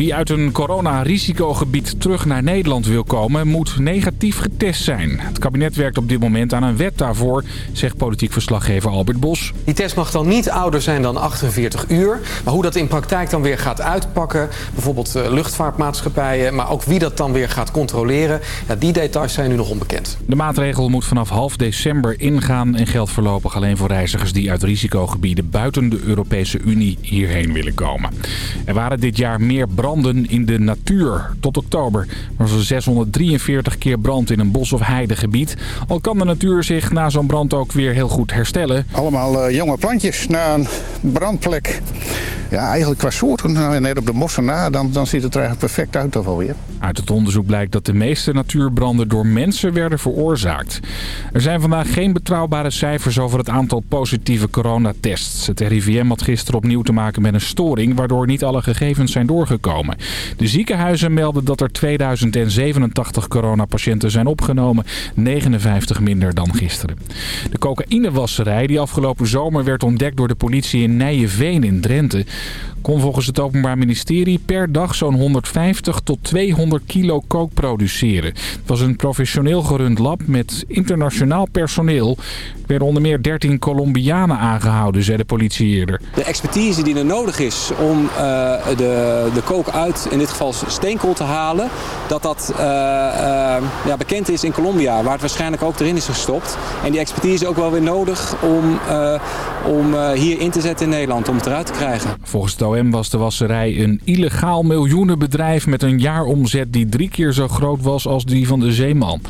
Wie uit een corona-risicogebied terug naar Nederland wil komen, moet negatief getest zijn. Het kabinet werkt op dit moment aan een wet daarvoor, zegt politiek verslaggever Albert Bos. Die test mag dan niet ouder zijn dan 48 uur. Maar hoe dat in praktijk dan weer gaat uitpakken, bijvoorbeeld eh, luchtvaartmaatschappijen, maar ook wie dat dan weer gaat controleren, ja, die details zijn nu nog onbekend. De maatregel moet vanaf half december ingaan en geldt voorlopig alleen voor reizigers die uit risicogebieden buiten de Europese Unie hierheen willen komen. Er waren dit jaar meer branden in de natuur. Tot oktober was er 643 keer brand in een bos- of heidegebied. Al kan de natuur zich na zo'n brand ook weer heel goed herstellen. Allemaal uh, jonge plantjes na een brandplek. Ja, eigenlijk qua soorten, nou, net op de mossen na, dan, dan ziet het er eigenlijk perfect uit toch alweer. Uit het onderzoek blijkt dat de meeste natuurbranden door mensen werden veroorzaakt. Er zijn vandaag geen betrouwbare cijfers over het aantal positieve coronatests. Het RIVM had gisteren opnieuw te maken met een storing, waardoor niet alle gegevens zijn doorgekomen. De ziekenhuizen melden dat er 2087 coronapatiënten zijn opgenomen, 59 minder dan gisteren. De cocaïnewasserij die afgelopen zomer werd ontdekt door de politie in Nijenveen in Drenthe kon volgens het Openbaar Ministerie per dag zo'n 150 tot 200 kilo kook produceren. Het was een professioneel gerund lab met internationaal personeel. Er werden onder meer 13 Colombianen aangehouden, zei de politie eerder. De expertise die er nodig is om uh, de, de kook uit, in dit geval steenkool te halen, dat dat uh, uh, ja, bekend is in Colombia, waar het waarschijnlijk ook erin is gestopt. En die expertise is ook wel weer nodig om, om hier in te zetten in Nederland, om het eruit te krijgen. Volgens het OM was de wasserij een illegaal miljoenenbedrijf met een jaaromzet die drie keer zo groot was als die van de Zeeman.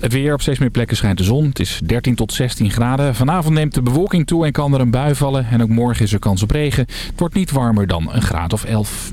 Het weer op steeds meer plekken schijnt de zon. Het is 13 tot 16 graden. Vanavond neemt de bewolking toe en kan er een bui vallen. En ook morgen is er kans op regen. Het wordt niet warmer dan een graad of 11.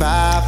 vibe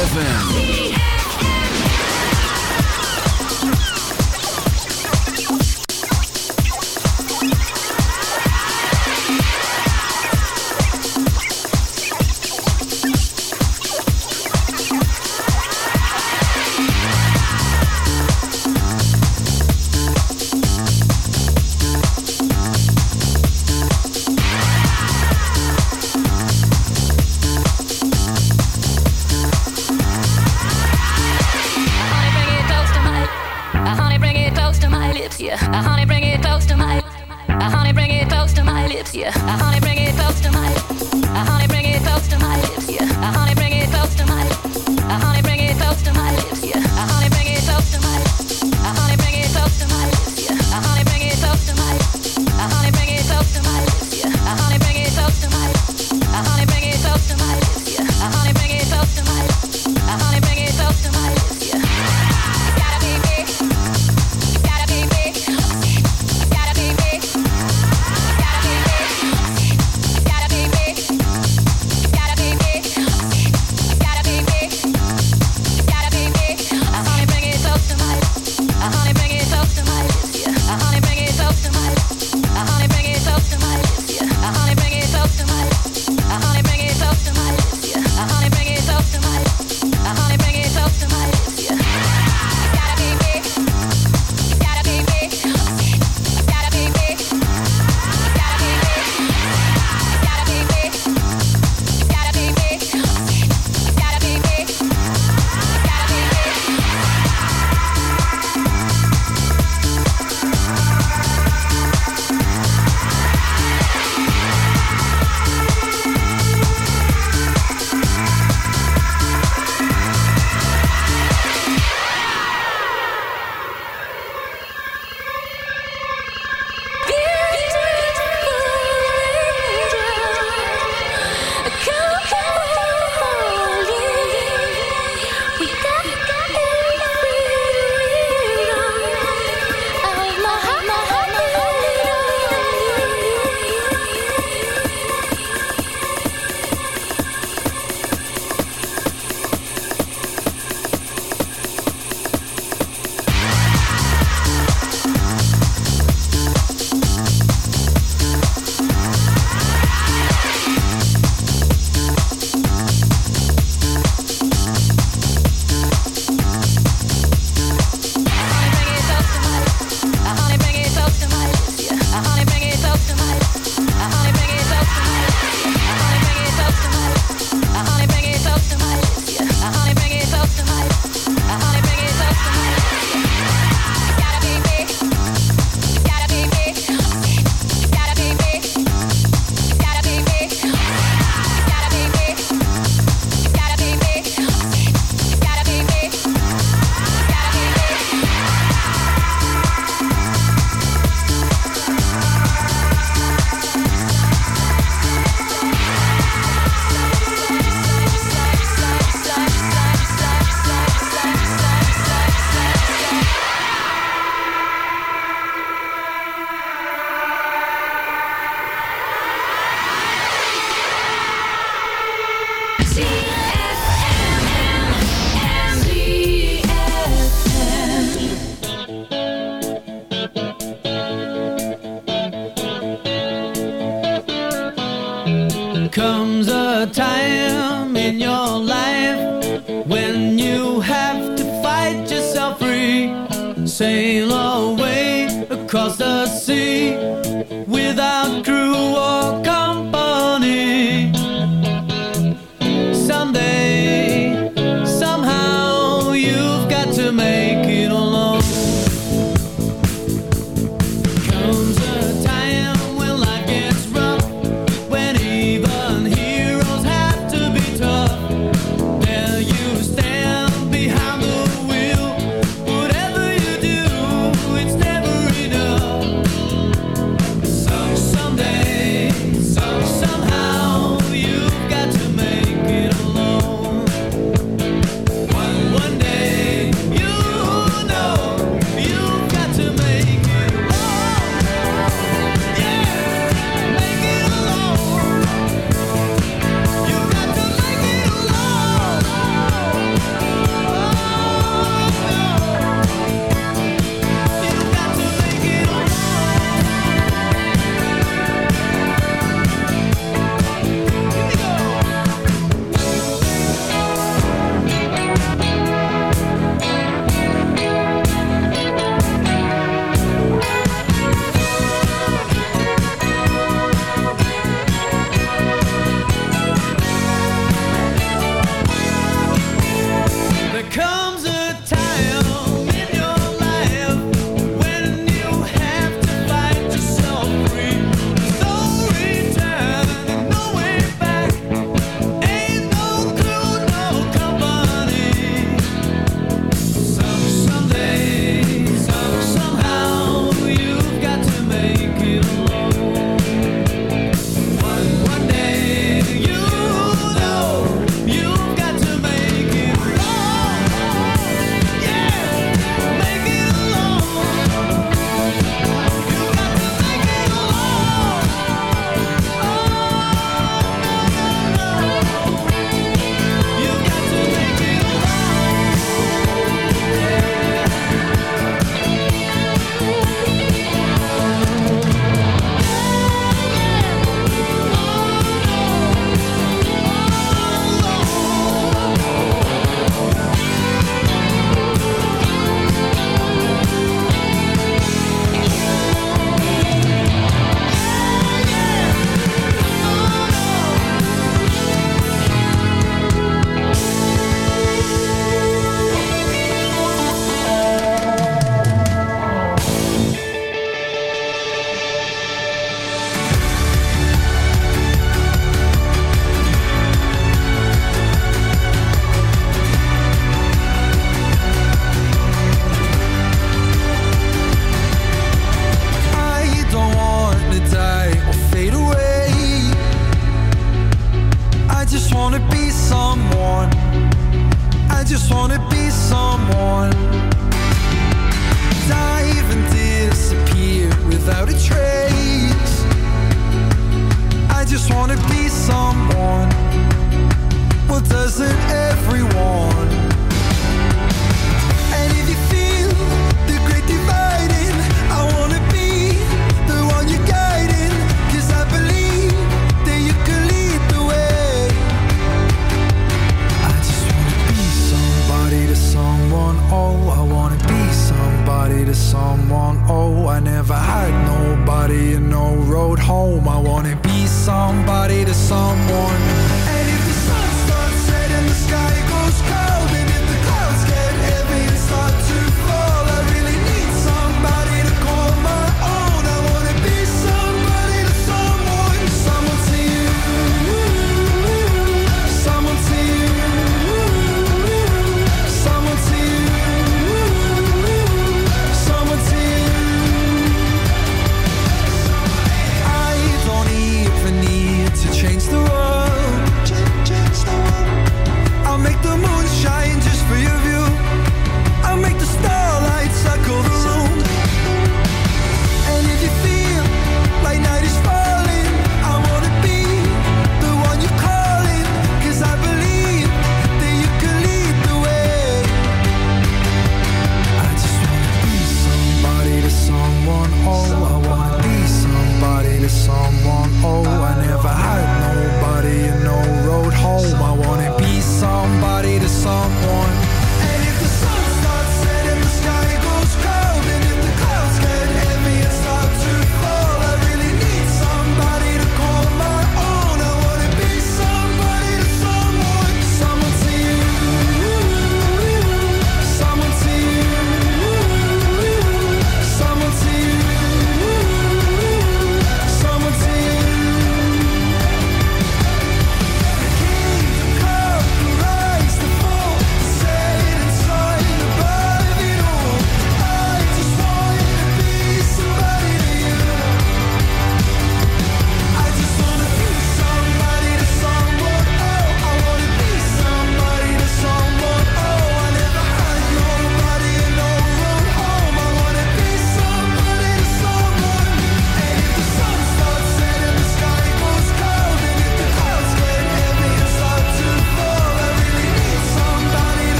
ZFM. say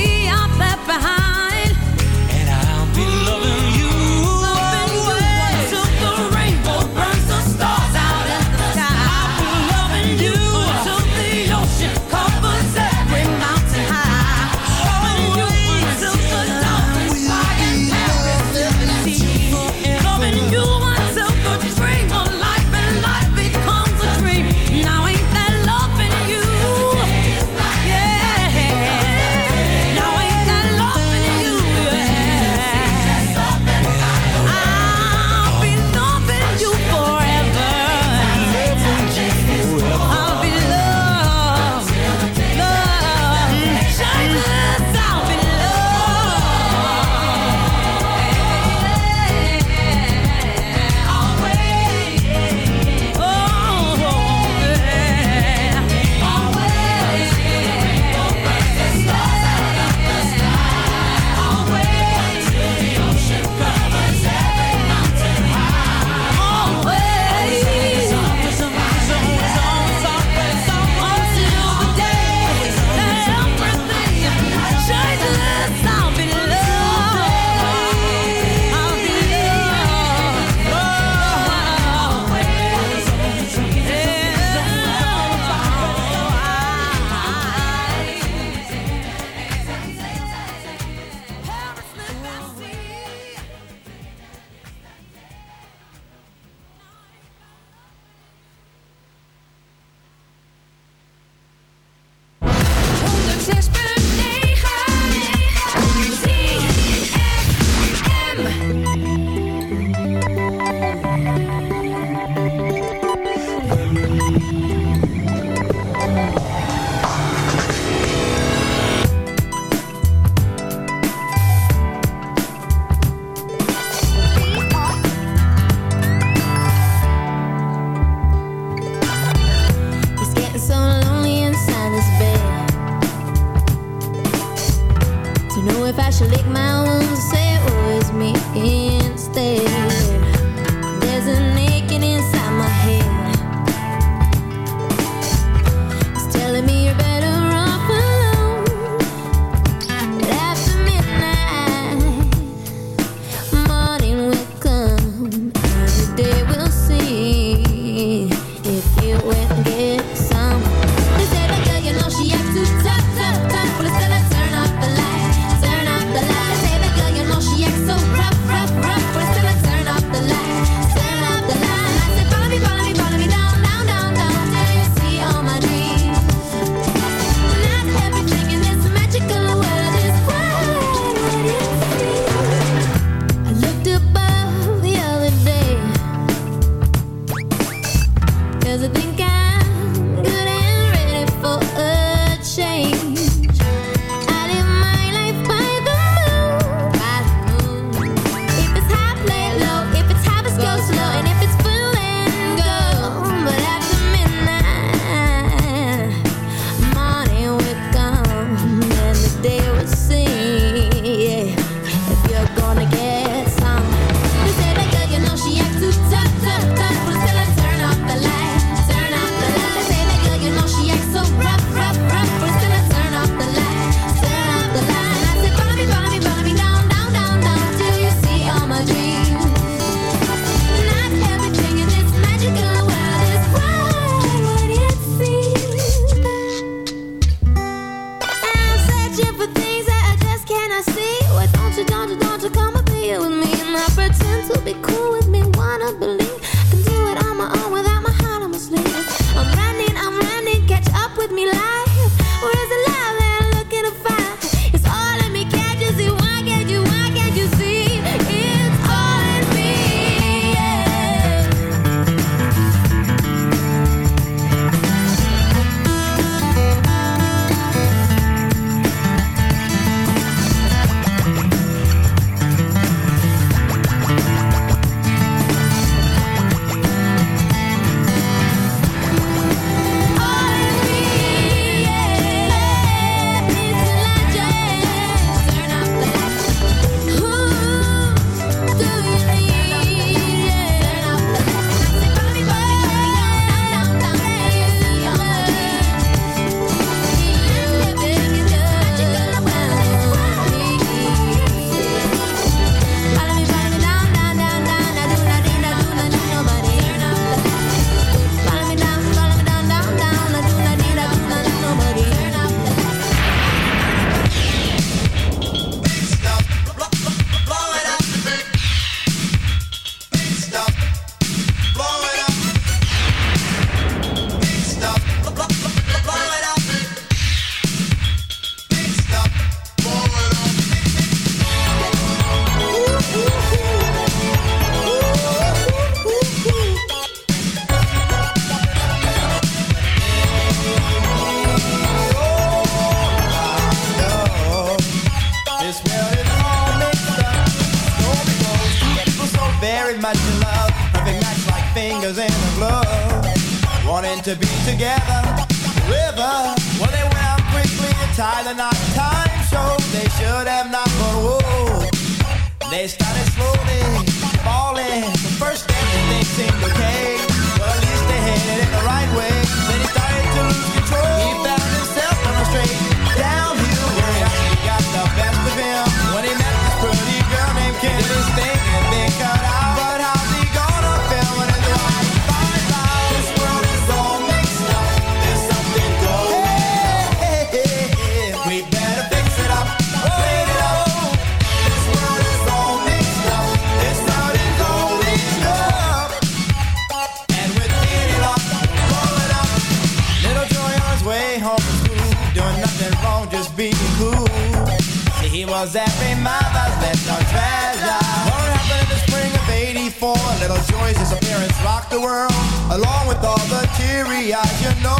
we are left behind. meant to be together. River, well they went out quickly and tied the knot. Time showed they should have not, but whoa, they started slowly falling. The first step, everything seemed okay. the world, along with all the teary eyes, you know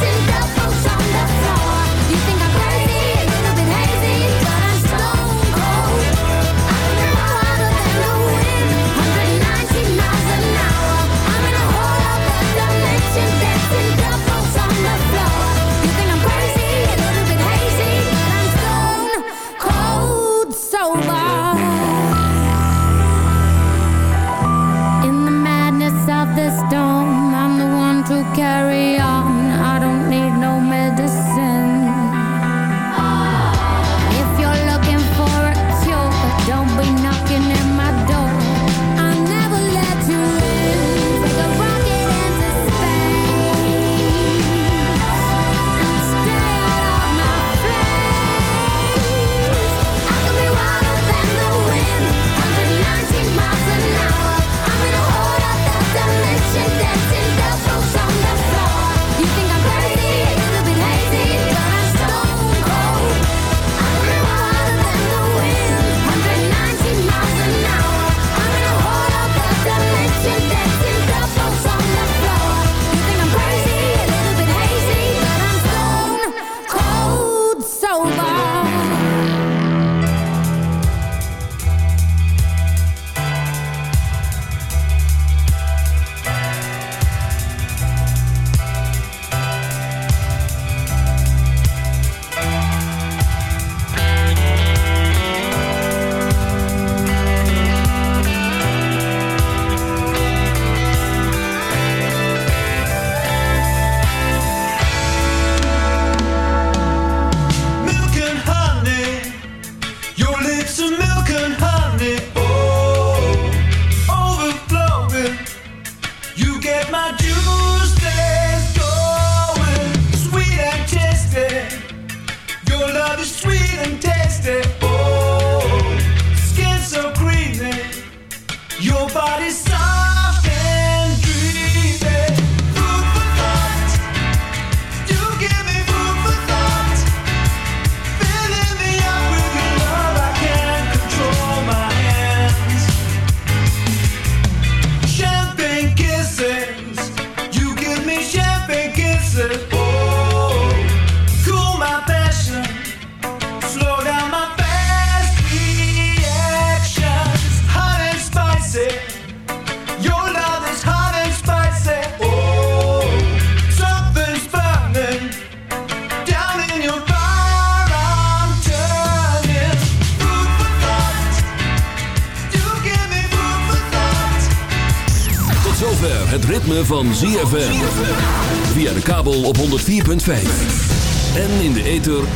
listen